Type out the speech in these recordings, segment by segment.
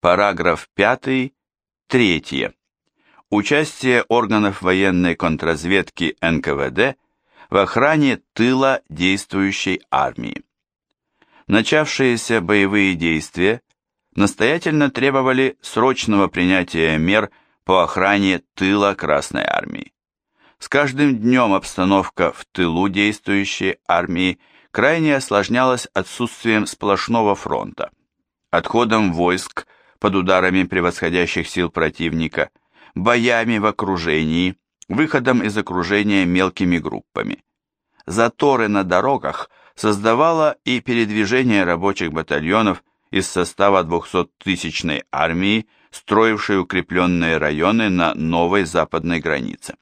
Параграф 5. Третье. Участие органов военной контрразведки НКВД в охране тыла действующей армии. Начавшиеся боевые действия настоятельно требовали срочного принятия мер по охране тыла Красной армии. С каждым днем обстановка в тылу действующей армии крайне осложнялась отсутствием сплошного фронта, отходом войск под ударами превосходящих сил противника, боями в окружении, выходом из окружения мелкими группами. Заторы на дорогах создавало и передвижение рабочих батальонов из состава 200-тысячной армии, строившей укрепленные районы на новой западной границе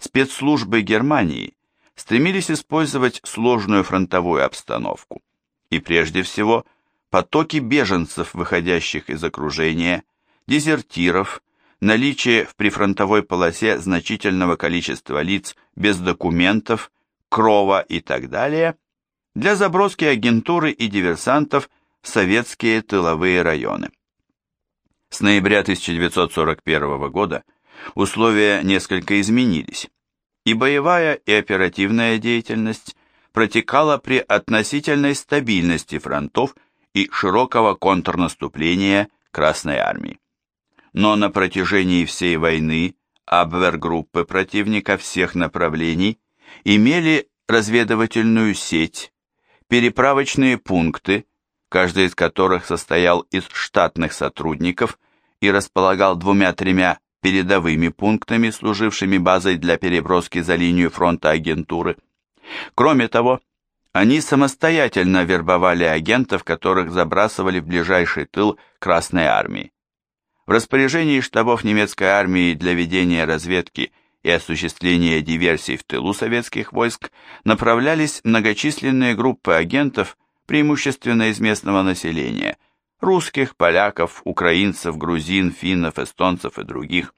спецслужбы Германии стремились использовать сложную фронтовую обстановку и прежде всего потоки беженцев, выходящих из окружения, дезертиров, наличие в прифронтовой полосе значительного количества лиц без документов, крова и так далее, для заброски агентуры и диверсантов в советские тыловые районы. С ноября 1941 года условия несколько изменились, и боевая и оперативная деятельность протекала при относительной стабильности фронтов и широкого контрнаступления Красной Армии. Но на протяжении всей войны абвергруппы противника всех направлений имели разведывательную сеть, переправочные пункты, каждый из которых состоял из штатных сотрудников и располагал двумя-тремя передовыми пунктами, служившими базой для переброски за линию фронта агентуры. Кроме того, они самостоятельно вербовали агентов, которых забрасывали в ближайший тыл Красной Армии. В распоряжении штабов немецкой армии для ведения разведки и осуществления диверсий в тылу советских войск направлялись многочисленные группы агентов, преимущественно из местного населения – русских, поляков, украинцев, грузин, финнов, эстонцев и других.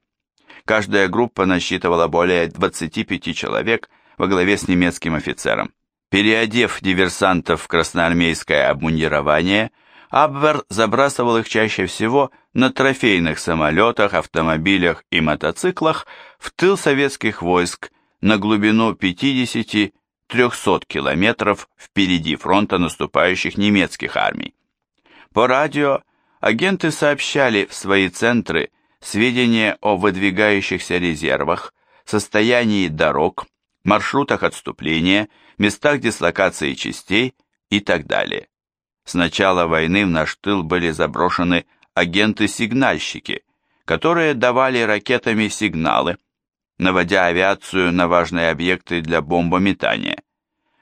Каждая группа насчитывала более 25 человек во главе с немецким офицером. Переодев диверсантов в красноармейское обмундирование, Абвер забрасывал их чаще всего на трофейных самолетах, автомобилях и мотоциклах в тыл советских войск на глубину 50-300 километров впереди фронта наступающих немецких армий. По радио агенты сообщали в свои центры сведения о выдвигающихся резервах, состоянии дорог, маршрутах отступления, местах дислокации частей и так далее. С начала войны в наш тыл были заброшены агенты-сигнальщики, которые давали ракетами сигналы, наводя авиацию на важные объекты для бомбометания.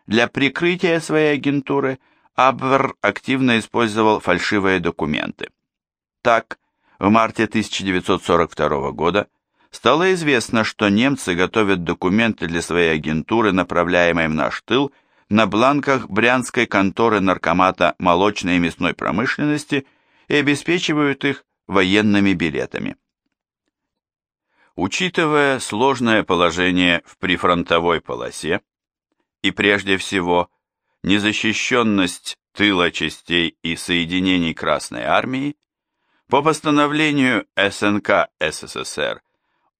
Для прикрытия своей агентуры – Абвер активно использовал фальшивые документы. Так, в марте 1942 года стало известно, что немцы готовят документы для своей агентуры, направляемой в наш тыл, на бланках брянской конторы наркомата молочной и мясной промышленности и обеспечивают их военными билетами. Учитывая сложное положение в прифронтовой полосе и прежде всего незащищенность тыла частей и соединений Красной Армии, по постановлению СНК СССР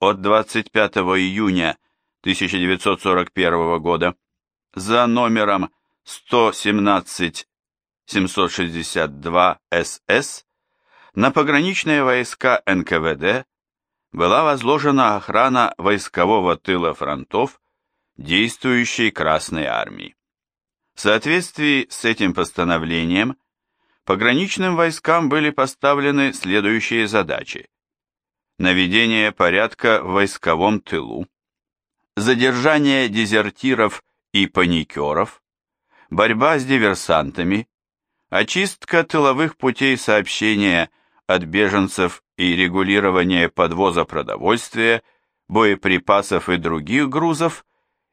от 25 июня 1941 года за номером 117-762 на пограничные войска НКВД была возложена охрана войскового тыла фронтов действующей Красной Армии. В соответствии с этим постановлением пограничным войскам были поставлены следующие задачи. Наведение порядка в войсковом тылу, задержание дезертиров и паникеров, борьба с диверсантами, очистка тыловых путей сообщения от беженцев и регулирование подвоза продовольствия, боеприпасов и других грузов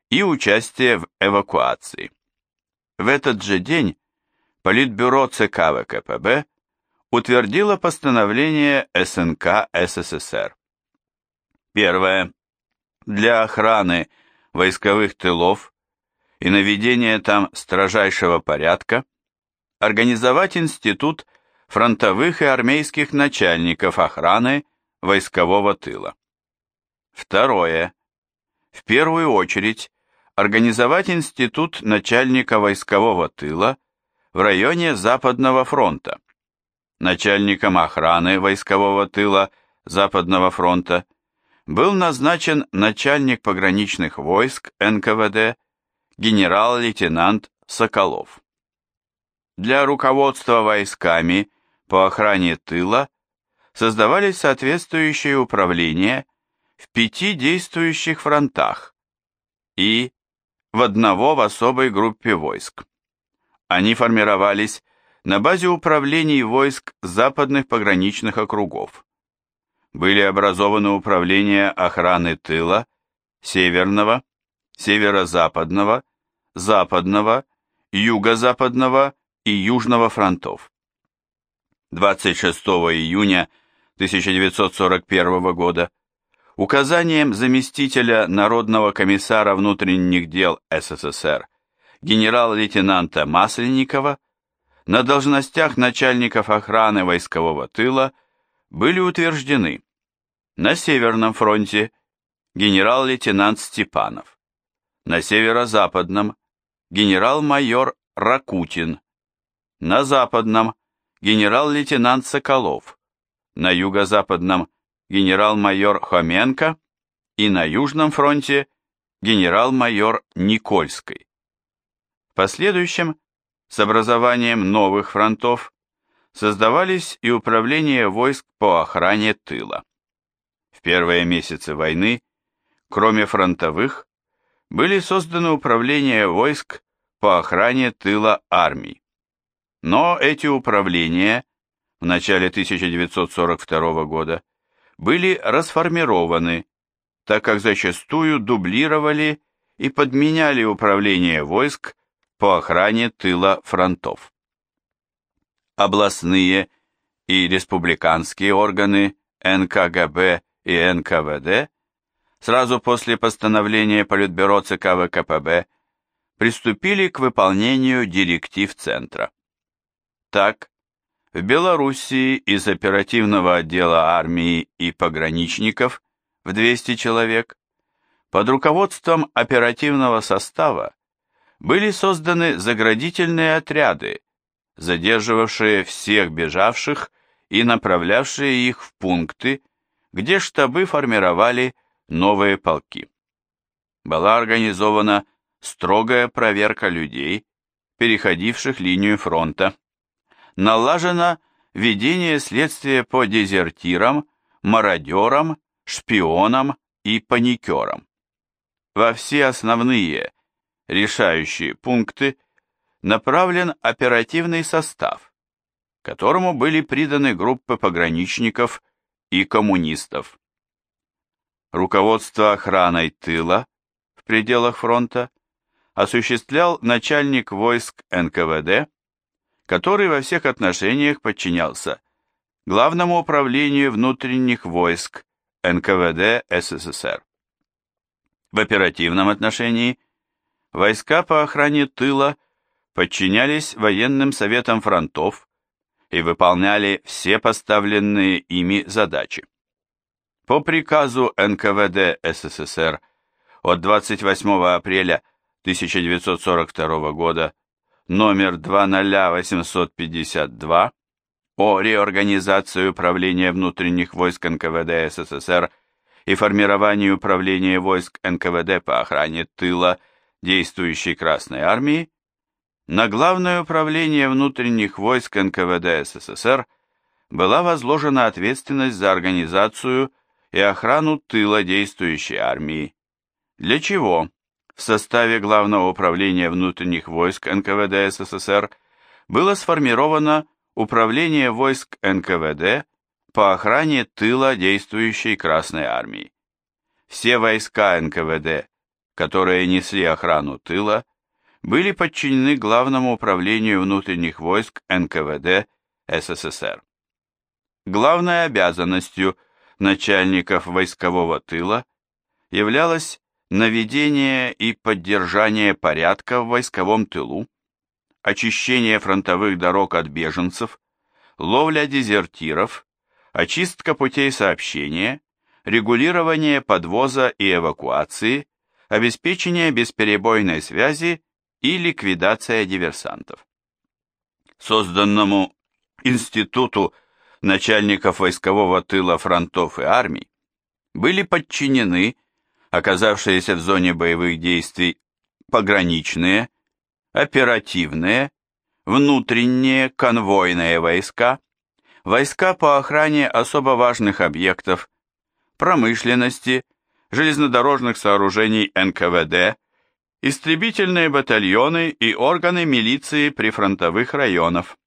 и участие в эвакуации. В этот же день Политбюро ЦК ВКПБ утвердило постановление СНК СССР. Первое. Для охраны войсковых тылов и наведения там строжайшего порядка организовать институт фронтовых и армейских начальников охраны войскового тыла. Второе. В первую очередь организовать институт начальника войскового тыла в районе Западного фронта. Начальником охраны войскового тыла Западного фронта был назначен начальник пограничных войск НКВД генерал-лейтенант Соколов. Для руководства войсками по охране тыла создавались соответствующие управления в пяти действующих фронтах и в одного в особой группе войск. Они формировались на базе управлений войск западных пограничных округов. Были образованы управления охраны тыла, северного, северо-западного, западного, юго-западного и южного фронтов. 26 июня 1941 года указанием заместителя Народного комиссара внутренних дел СССР генерал-лейтенанта Масленникова на должностях начальников охраны войскового тыла были утверждены на Северном фронте генерал-лейтенант Степанов, на Северо-Западном генерал-майор Ракутин, на Западном генерал-лейтенант Соколов, на Юго-Западном генерал-майор Хоменко и на Южном фронте генерал-майор Никольской. В последующем, с образованием новых фронтов, создавались и управления войск по охране тыла. В первые месяцы войны, кроме фронтовых, были созданы управления войск по охране тыла армий. Но эти управления в начале 1942 года были расформированы, так как зачастую дублировали и подменяли управление войск по охране тыла фронтов. Областные и республиканские органы НКГБ и НКВД сразу после постановления Политбюро ЦК ВКПБ приступили к выполнению директив Центра. Так, в Белоруссии из оперативного отдела армии и пограничников в 200 человек под руководством оперативного состава были созданы заградительные отряды, задерживавшие всех бежавших и направлявшие их в пункты, где штабы формировали новые полки. Была организована строгая проверка людей, переходивших линию фронта, налажено ведение следствия по дезертирам, мародерам, шпионам и паникерам. Во все основные решающие пункты направлен оперативный состав, которому были приданы группы пограничников и коммунистов. Руководство охраной тыла в пределах фронта осуществлял начальник войск НКВД который во всех отношениях подчинялся Главному управлению внутренних войск НКВД СССР. В оперативном отношении войска по охране тыла подчинялись военным советам фронтов и выполняли все поставленные ими задачи. По приказу НКВД СССР от 28 апреля 1942 года номер 20852 о реорганизации управления внутренних войск НКВД СССР и формировании управления войск НКВД по охране тыла действующей Красной Армии, на Главное управление внутренних войск НКВД СССР была возложена ответственность за организацию и охрану тыла действующей армии, для чего в составе Главного управления внутренних войск НКВД СССР было сформировано Управление войск НКВД по охране тыла действующей Красной Армии. Все войска НКВД, которые несли охрану тыла, были подчинены Главному управлению внутренних войск НКВД СССР. Главной обязанностью начальников войскового тыла являлось наведение и поддержание порядка в войсковом тылу, очищение фронтовых дорог от беженцев, ловля дезертиров, очистка путей сообщения, регулирование подвоза и эвакуации, обеспечение бесперебойной связи и ликвидация диверсантов. Созданному Институту начальников войскового тыла фронтов и армий были подчинены оказавшиеся в зоне боевых действий пограничные, оперативные, внутренние конвойные войска, войска по охране особо важных объектов, промышленности, железнодорожных сооружений НКВД, истребительные батальоны и органы милиции прифронтовых районов.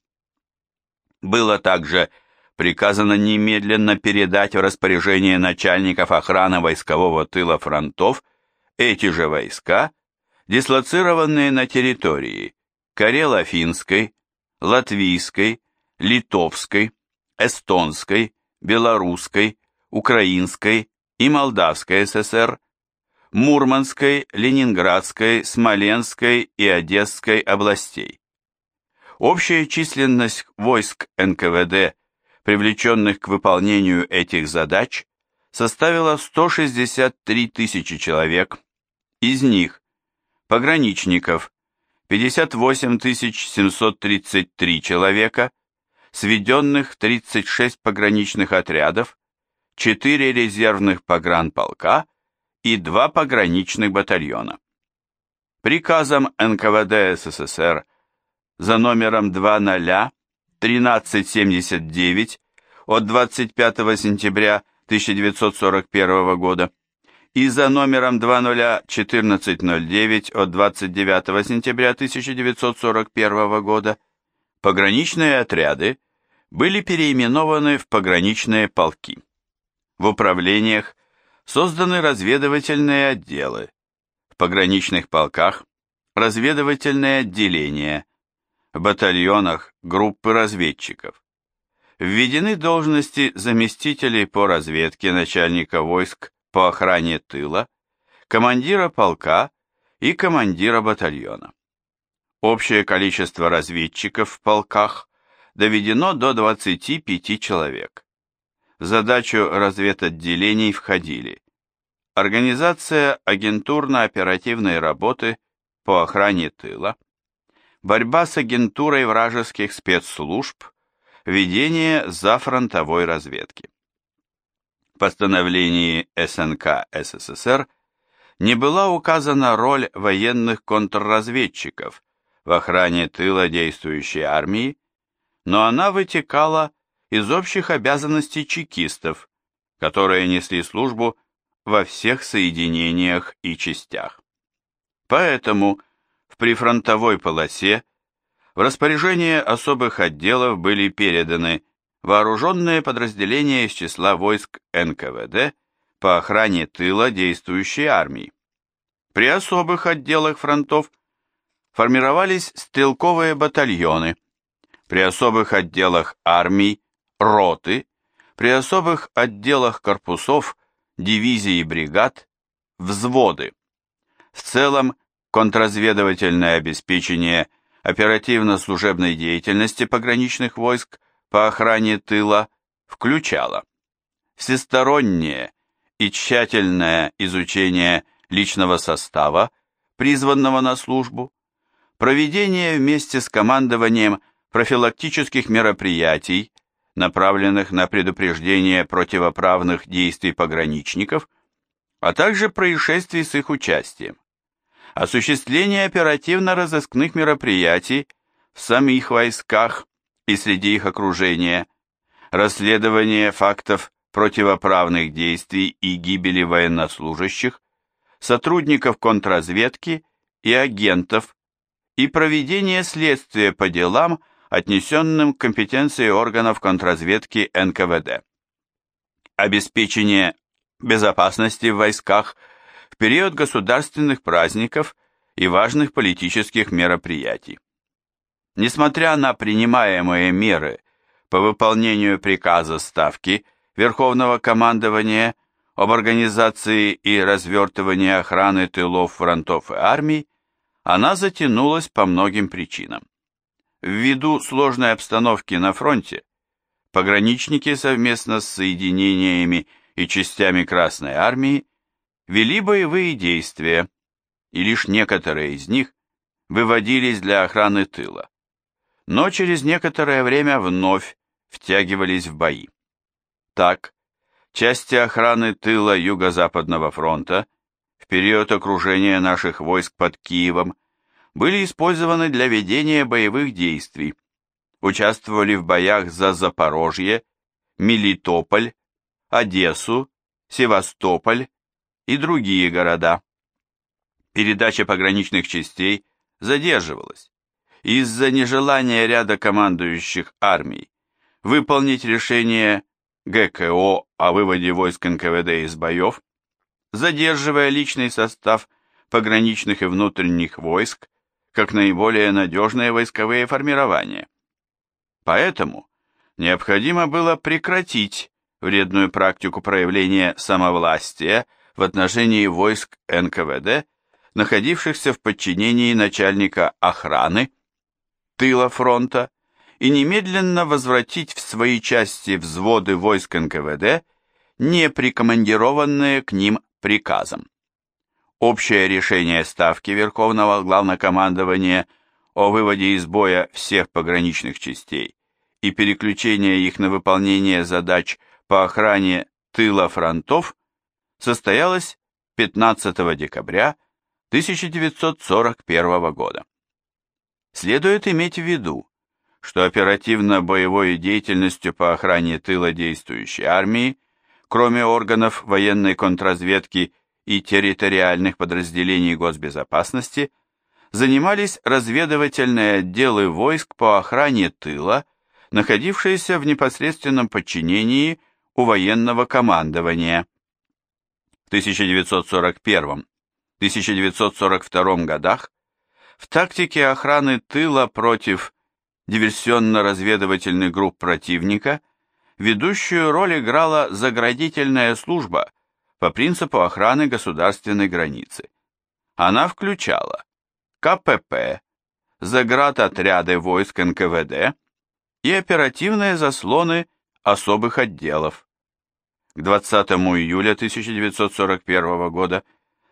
Было также приказано немедленно передать в распоряжение начальников охраны войскового тыла фронтов эти же войска, дислоцированные на территории Карело-Финской, Латвийской, Литовской, Эстонской, Белорусской, Украинской и Молдавской ССР, Мурманской, Ленинградской, Смоленской и Одесской областей. Общая численность войск НКВД, привлеченных к выполнению этих задач, составила 163 тысячи человек, из них пограничников 58 733 человека, сведенных в 36 пограничных отрядов, 4 резервных погранполка и 2 пограничных батальона. Приказом НКВД СССР за номером 00-1379 от 25 сентября 1941 года и за номером 201409 от 29 сентября 1941 года пограничные отряды были переименованы в пограничные полки. В управлениях созданы разведывательные отделы, в пограничных полках разведывательные отделения, в батальонах группы разведчиков. Введены должности заместителей по разведке начальника войск по охране тыла, командира полка и командира батальона. Общее количество разведчиков в полках доведено до 25 человек. В задачу разведотделений входили. Организация агентурно-оперативной работы по охране тыла, борьба с агентурой вражеских спецслужб, ведение зафронтовой разведки. Постановлении СНК СССР не была указана роль военных контрразведчиков в охране тыла действующей армии, но она вытекала из общих обязанностей чекистов, которые несли службу во всех соединениях и частях. Поэтому в прифронтовой полосе в распоряжение особых отделов были переданы вооруженные подразделения из числа войск НКВД по охране тыла действующей армии. При особых отделах фронтов формировались стрелковые батальоны, при особых отделах армий – роты, при особых отделах корпусов, дивизий и бригад – взводы. В целом, контрразведывательное обеспечение оперативно-служебной деятельности пограничных войск – по охране тыла включала всестороннее и тщательное изучение личного состава, призванного на службу, проведение вместе с командованием профилактических мероприятий, направленных на предупреждение противоправных действий пограничников, а также происшествий с их участием, осуществление оперативно-розыскных мероприятий в самих войсках и среди их окружения, расследование фактов противоправных действий и гибели военнослужащих, сотрудников контрразведки и агентов и проведение следствия по делам, отнесенным к компетенции органов контрразведки НКВД. Обеспечение безопасности в войсках в период государственных праздников и важных политических мероприятий. Несмотря на принимаемые меры по выполнению приказа Ставки Верховного командования об организации и развертывании охраны тылов фронтов и армий, она затянулась по многим причинам. Ввиду сложной обстановки на фронте, пограничники совместно с соединениями и частями Красной Армии вели боевые действия, и лишь некоторые из них выводились для охраны тыла, но через некоторое время вновь втягивались в бои. Так, части охраны тыла Юго-Западного фронта в период окружения наших войск под Киевом были использованы для ведения боевых действий, участвовали в боях за Запорожье, Мелитополь, Одессу, Севастополь и другие города. Передача пограничных частей задерживалась из-за нежелания ряда командующих армий выполнить решение ГКО о выводе войск НКВД из боев, задерживая личный состав пограничных и внутренних войск как наиболее надежные войсковые формирования. Поэтому необходимо было прекратить вредную практику проявления самовластия в отношении войск НКВД, находившихся в подчинении начальника охраны, тыла фронта, и немедленно возвратить в свои части взводы войск НКВД, не прикомандированные к ним приказом. Общее решение Ставки Верховного Главнокомандования о выводе из боя всех пограничных частей и переключение их на выполнение задач по охране тыла фронтов состоялось 15 декабря 1941 года. Следует иметь в виду, что оперативно-боевой деятельностью по охране тыла действующей армии, кроме органов военной контрразведки и территориальных подразделений госбезопасности, занимались разведывательные отделы войск по охране тыла, находившиеся в непосредственном подчинении у военного командования. В 1941-1942 годах в тактике охраны тыла против диверсионно-разведывательных групп противника ведущую роль играла заградительная служба по принципу охраны государственной границы. Она включала КПП, заградотряды войск НКВД и оперативные заслоны особых отделов. К 20 июля 1941 года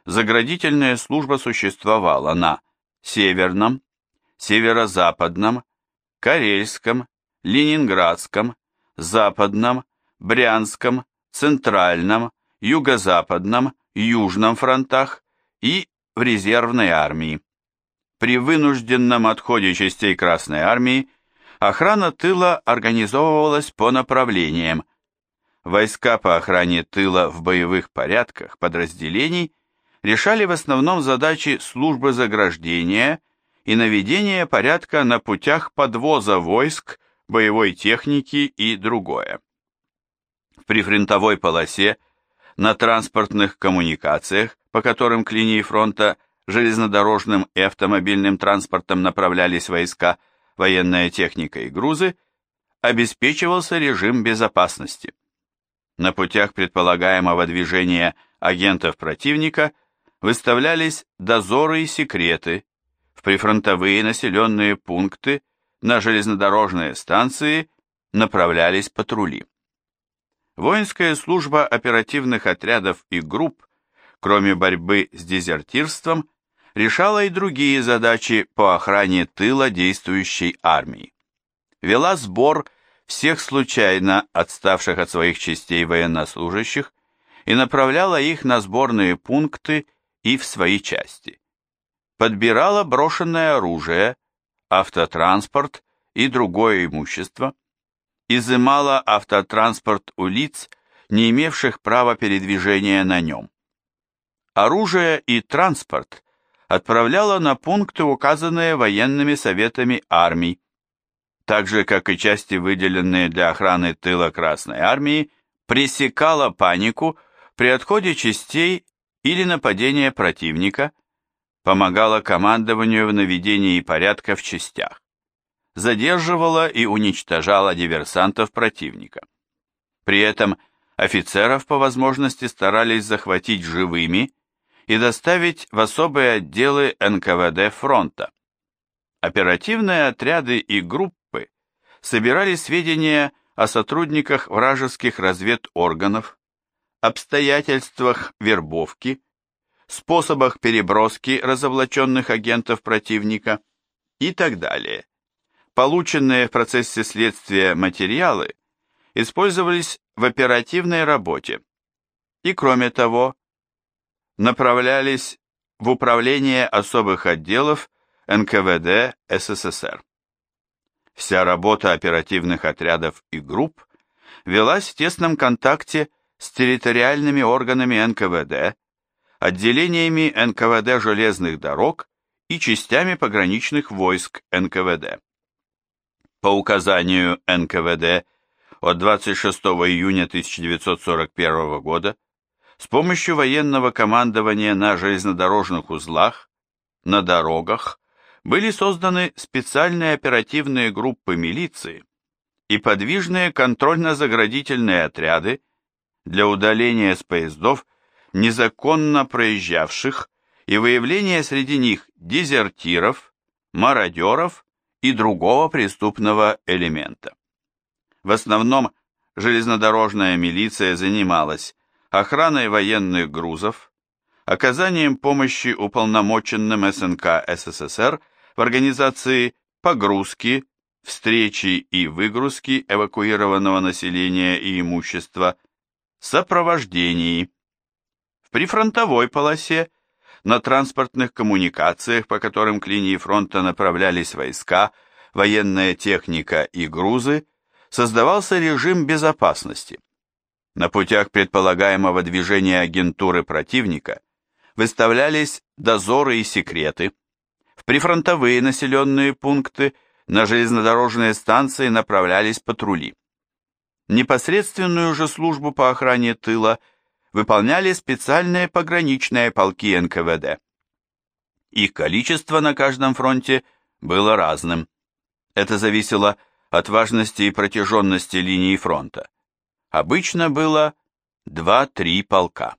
заградительная служба существовала на Северном, Северо-Западном, Карельском, Ленинградском, Западном, Брянском, Центральном, Юго-Западном, Южном фронтах и в резервной армии. При вынужденном отходе частей Красной армии охрана тыла организовывалась по направлениям. Войска по охране тыла в боевых порядках подразделений решали в основном задачи службы заграждения и наведения порядка на путях подвоза войск, боевой техники и другое. В прифронтовой полосе на транспортных коммуникациях, по которым к линии фронта железнодорожным и автомобильным транспортом направлялись войска, военная техника и грузы, обеспечивался режим безопасности. На путях предполагаемого движения агентов противника выставлялись дозоры и секреты, в прифронтовые населенные пункты на железнодорожные станции направлялись патрули. Воинская служба оперативных отрядов и групп, кроме борьбы с дезертирством, решала и другие задачи по охране тыла действующей армии. Вела сбор всех случайно отставших от своих частей военнослужащих и направляла их на сборные пункты и в свои части. Подбирала брошенное оружие, автотранспорт и другое имущество, изымала автотранспорт у лиц, не имевших права передвижения на нем. Оружие и транспорт отправляла на пункты, указанные военными советами армий, так же, как и части, выделенные для охраны тыла Красной Армии, пресекала панику при отходе частей или нападения противника, помогала командованию в наведении порядка в частях, задерживала и уничтожала диверсантов противника. При этом офицеров по возможности старались захватить живыми и доставить в особые отделы НКВД фронта. Оперативные отряды и группы собирали сведения о сотрудниках вражеских разведорганов, обстоятельствах вербовки, способах переброски разоблаченных агентов противника и так далее. Полученные в процессе следствия материалы использовались в оперативной работе и, кроме того, направлялись в Управление особых отделов НКВД СССР. Вся работа оперативных отрядов и групп велась в тесном контакте с территориальными органами НКВД, отделениями НКВД железных дорог и частями пограничных войск НКВД. По указанию НКВД от 26 июня 1941 года с помощью военного командования на железнодорожных узлах, на дорогах, были созданы специальные оперативные группы милиции и подвижные контрольно-заградительные отряды для удаления с поездов незаконно проезжавших и выявления среди них дезертиров, мародеров и другого преступного элемента. В основном железнодорожная милиция занималась охраной военных грузов, оказанием помощи уполномоченным СНК СССР в организации погрузки, встречи и выгрузки эвакуированного населения и имущества, сопровождении. В прифронтовой полосе на транспортных коммуникациях, по которым к линии фронта направлялись войска, военная техника и грузы, создавался режим безопасности. На путях предполагаемого движения агентуры противника выставлялись дозоры и секреты. В прифронтовые населенные пункты на железнодорожные станции направлялись патрули. Непосредственную же службу по охране тыла выполняли специальные пограничные полки НКВД. Их количество на каждом фронте было разным. Это зависело от важности и протяженности линии фронта. Обычно было 2-3 полка.